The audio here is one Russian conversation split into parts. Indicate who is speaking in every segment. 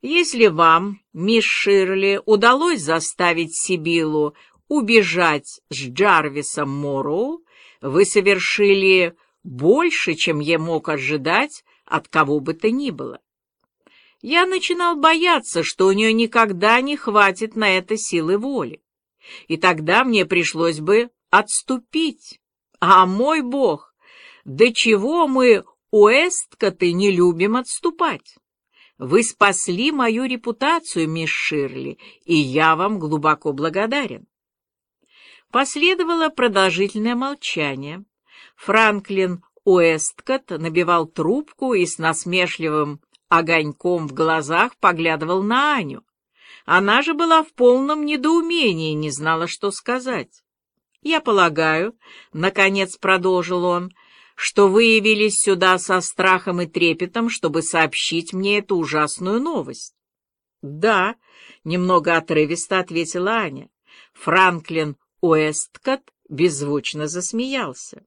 Speaker 1: Если вам, мисс Ширли, удалось заставить Сибилу убежать с Джарвисом Морроу, вы совершили больше, чем я мог ожидать от кого бы то ни было. Я начинал бояться, что у нее никогда не хватит на это силы воли. И тогда мне пришлось бы отступить. А мой бог, до чего мы, Уэсткоты, не любим отступать? Вы спасли мою репутацию, мисс Ширли, и я вам глубоко благодарен. Последовало продолжительное молчание. Франклин Уэсткот набивал трубку и с насмешливым огоньком в глазах поглядывал на Аню. Она же была в полном недоумении, не знала, что сказать. «Я полагаю», — наконец продолжил он, — что вы явились сюда со страхом и трепетом, чтобы сообщить мне эту ужасную новость. «Да», — немного отрывисто ответила Аня. Франклин Уэсткот беззвучно засмеялся.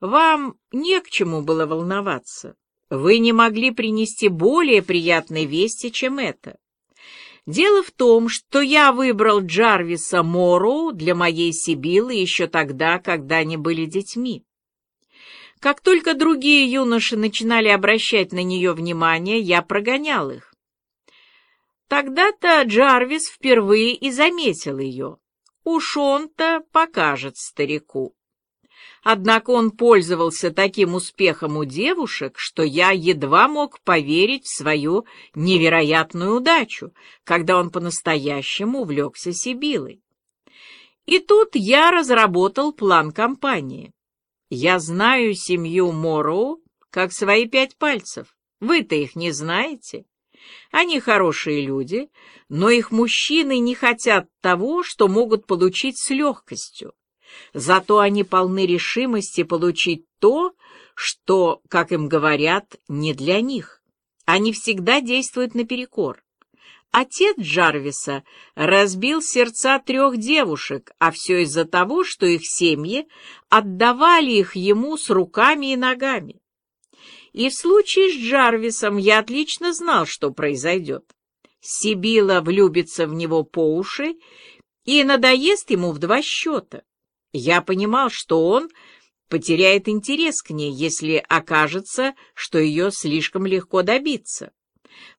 Speaker 1: «Вам не к чему было волноваться. Вы не могли принести более приятной вести, чем это. Дело в том, что я выбрал Джарвиса Морроу для моей Сибилы еще тогда, когда они были детьми. Как только другие юноши начинали обращать на нее внимание, я прогонял их. Тогда-то Джарвис впервые и заметил ее. Уж он-то покажет старику. Однако он пользовался таким успехом у девушек, что я едва мог поверить в свою невероятную удачу, когда он по-настоящему увлекся Сибилой. И тут я разработал план компании. Я знаю семью Мороу как свои пять пальцев. Вы-то их не знаете. Они хорошие люди, но их мужчины не хотят того, что могут получить с легкостью. Зато они полны решимости получить то, что, как им говорят, не для них. Они всегда действуют наперекор. Отец Джарвиса разбил сердца трех девушек, а все из-за того, что их семьи отдавали их ему с руками и ногами. И в случае с Джарвисом я отлично знал, что произойдет. Сибила влюбится в него по уши и надоест ему в два счета. Я понимал, что он потеряет интерес к ней, если окажется, что ее слишком легко добиться.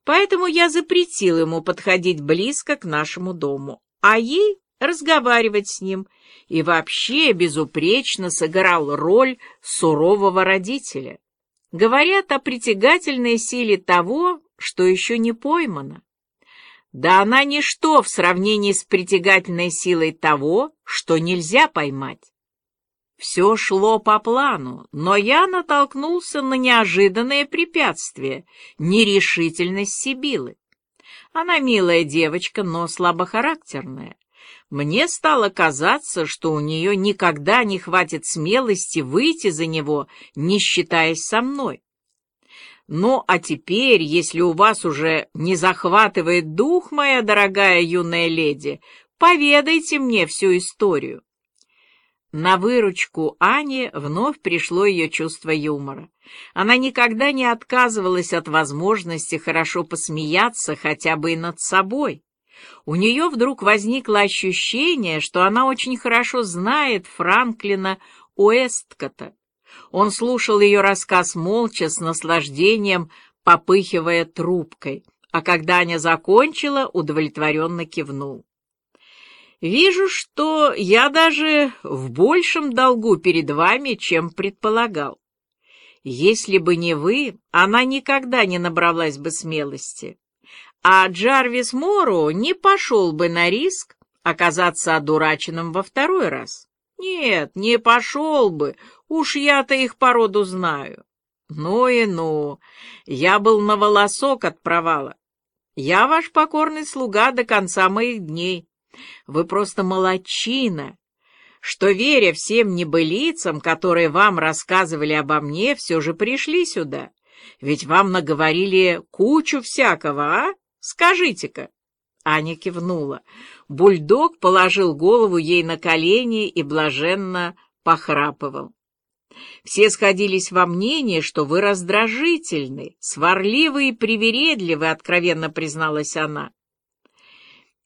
Speaker 1: Поэтому я запретил ему подходить близко к нашему дому, а ей разговаривать с ним, и вообще безупречно сыграл роль сурового родителя. Говорят о притягательной силе того, что еще не поймано. Да она ничто в сравнении с притягательной силой того, что нельзя поймать. Все шло по плану, но я натолкнулся на неожиданное препятствие — нерешительность Сибилы. Она милая девочка, но слабохарактерная. Мне стало казаться, что у нее никогда не хватит смелости выйти за него, не считаясь со мной. Ну, а теперь, если у вас уже не захватывает дух, моя дорогая юная леди, поведайте мне всю историю. На выручку Ане вновь пришло ее чувство юмора. Она никогда не отказывалась от возможности хорошо посмеяться хотя бы и над собой. У нее вдруг возникло ощущение, что она очень хорошо знает Франклина Уэсткота. Он слушал ее рассказ молча, с наслаждением, попыхивая трубкой, а когда Аня закончила, удовлетворенно кивнул. Вижу, что я даже в большем долгу перед вами, чем предполагал. Если бы не вы, она никогда не набралась бы смелости. А Джарвис Мору не пошел бы на риск оказаться одураченным во второй раз. Нет, не пошел бы, уж я-то их породу знаю. Ну и ну, я был на волосок от провала. Я ваш покорный слуга до конца моих дней. Вы просто молодчина, что, веря всем небылицам, которые вам рассказывали обо мне, все же пришли сюда. Ведь вам наговорили кучу всякого, а? Скажите-ка. Аня кивнула. Бульдог положил голову ей на колени и блаженно похрапывал. Все сходились во мнении, что вы раздражительны, сварливы и привередливы, откровенно призналась она.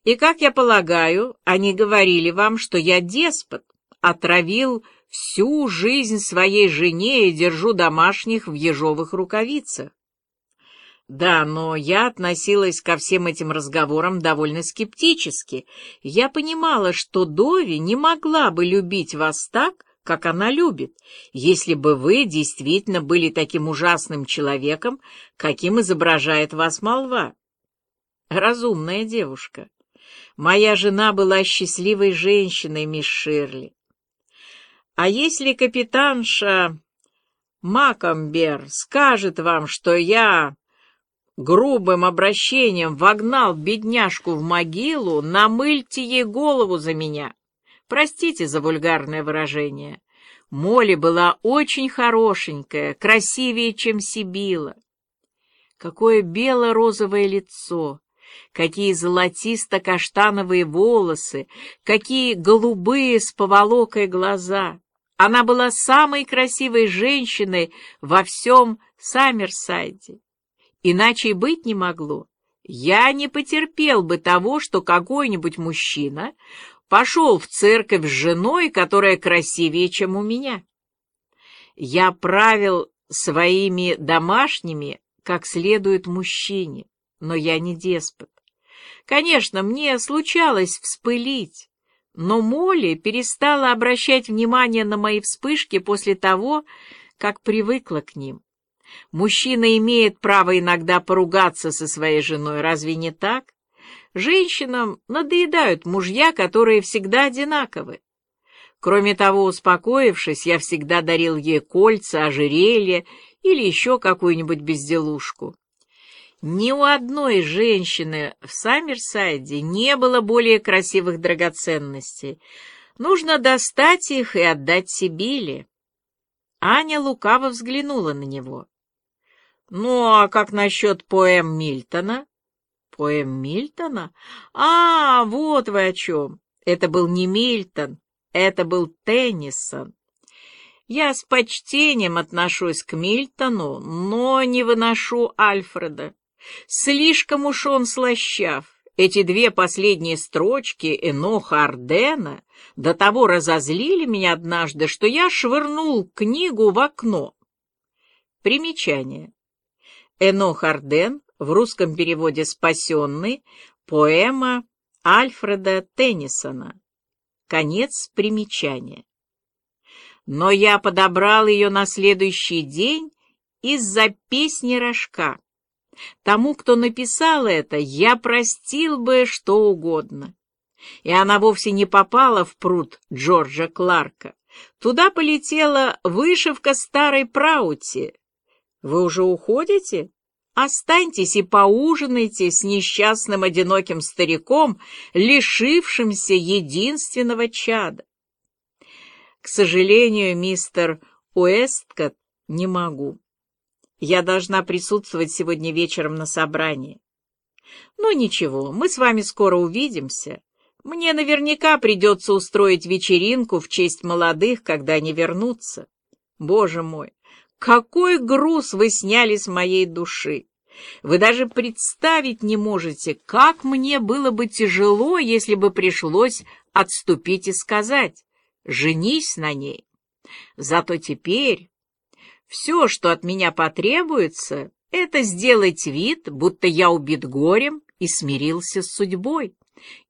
Speaker 1: И, как я полагаю, они говорили вам, что я деспот, отравил всю жизнь своей жене и держу домашних в ежовых рукавицах. Да, но я относилась ко всем этим разговорам довольно скептически. Я понимала, что Дови не могла бы любить вас так, как она любит, если бы вы действительно были таким ужасным человеком, каким изображает вас молва. Разумная девушка. Моя жена была счастливой женщиной, мисс Ширли. А если капитанша Макамбер скажет вам, что я грубым обращением вогнал бедняжку в могилу, намыльте ей голову за меня. Простите за вульгарное выражение. Молли была очень хорошенькая, красивее, чем Сибила. Какое бело-розовое лицо, какие золотисто-каштановые волосы, какие голубые с поволокой глаза. Она была самой красивой женщиной во всем Саммерсайде. Иначе и быть не могло. Я не потерпел бы того, что какой-нибудь мужчина пошел в церковь с женой, которая красивее, чем у меня. Я правил своими домашними, как следует мужчине, но я не деспот. Конечно, мне случалось вспылить, но Молли перестала обращать внимание на мои вспышки после того, как привыкла к ним. Мужчина имеет право иногда поругаться со своей женой, разве не так? Женщинам надоедают мужья, которые всегда одинаковы. Кроме того, успокоившись, я всегда дарил ей кольца, ожерелье или еще какую-нибудь безделушку. Ни у одной женщины в Саммерсайде не было более красивых драгоценностей. Нужно достать их и отдать Сибиле. Аня лукаво взглянула на него. «Ну, а как насчет поэм Мильтона?» «Поэм Мильтона? А, вот вы о чем. Это был не Мильтон, это был Теннисон. Я с почтением отношусь к Мильтону, но не выношу Альфреда. Слишком уж он слащав. Эти две последние строчки Эноха Ардена до того разозлили меня однажды, что я швырнул книгу в окно. Примечание. Энох Арден, в русском переводе «Спасенный», поэма Альфреда Теннисона. Конец примечания. Но я подобрал ее на следующий день из-за песни Рожка. Тому, кто написал это, я простил бы что угодно. И она вовсе не попала в пруд Джорджа Кларка. Туда полетела вышивка старой праути. Вы уже уходите? Останьтесь и поужинайте с несчастным одиноким стариком, лишившимся единственного чада. К сожалению, мистер Уэсткот, не могу. Я должна присутствовать сегодня вечером на собрании. Ну ничего, мы с вами скоро увидимся. Мне наверняка придется устроить вечеринку в честь молодых, когда они вернутся. Боже мой, какой груз вы сняли с моей души! Вы даже представить не можете, как мне было бы тяжело, если бы пришлось отступить и сказать «женись на ней». Зато теперь все, что от меня потребуется, это сделать вид, будто я убит горем и смирился с судьбой,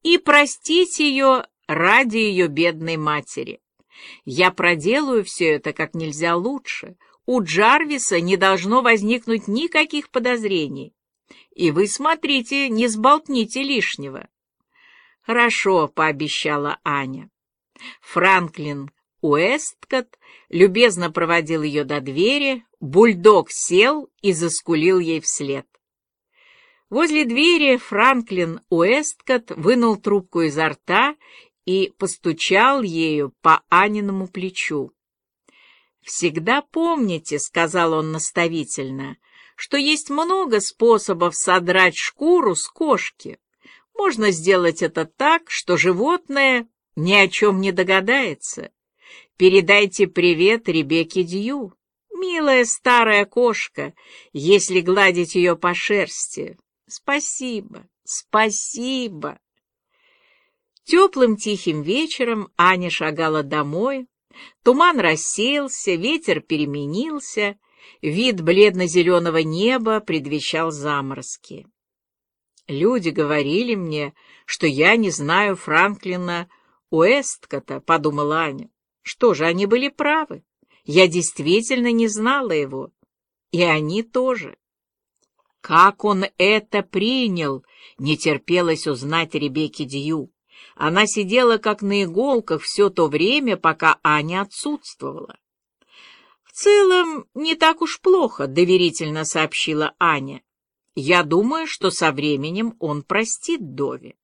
Speaker 1: и простить ее ради ее бедной матери. Я проделаю все это как нельзя лучше. У Джарвиса не должно возникнуть никаких подозрений. И вы смотрите, не сболтните лишнего. Хорошо, пообещала Аня. Франклин Уэсткот любезно проводил ее до двери, бульдог сел и заскулил ей вслед. Возле двери Франклин Уэсткот вынул трубку изо рта и постучал ею по Аниному плечу. «Всегда помните, — сказал он наставительно, — что есть много способов содрать шкуру с кошки. Можно сделать это так, что животное ни о чем не догадается. Передайте привет Ребекке Дью. Милая старая кошка, если гладить ее по шерсти. Спасибо, спасибо. Теплым тихим вечером Аня шагала домой. Туман рассеялся, ветер переменился, вид бледно-зеленого неба предвещал заморозки. Люди говорили мне, что я не знаю Франклина Уэсткота, подумала Аня. Что же, они были правы. Я действительно не знала его. И они тоже. Как он это принял, не терпелось узнать Ребекке Дью. Она сидела как на иголках все то время, пока Аня отсутствовала. «В целом, не так уж плохо», — доверительно сообщила Аня. «Я думаю, что со временем он простит Дови».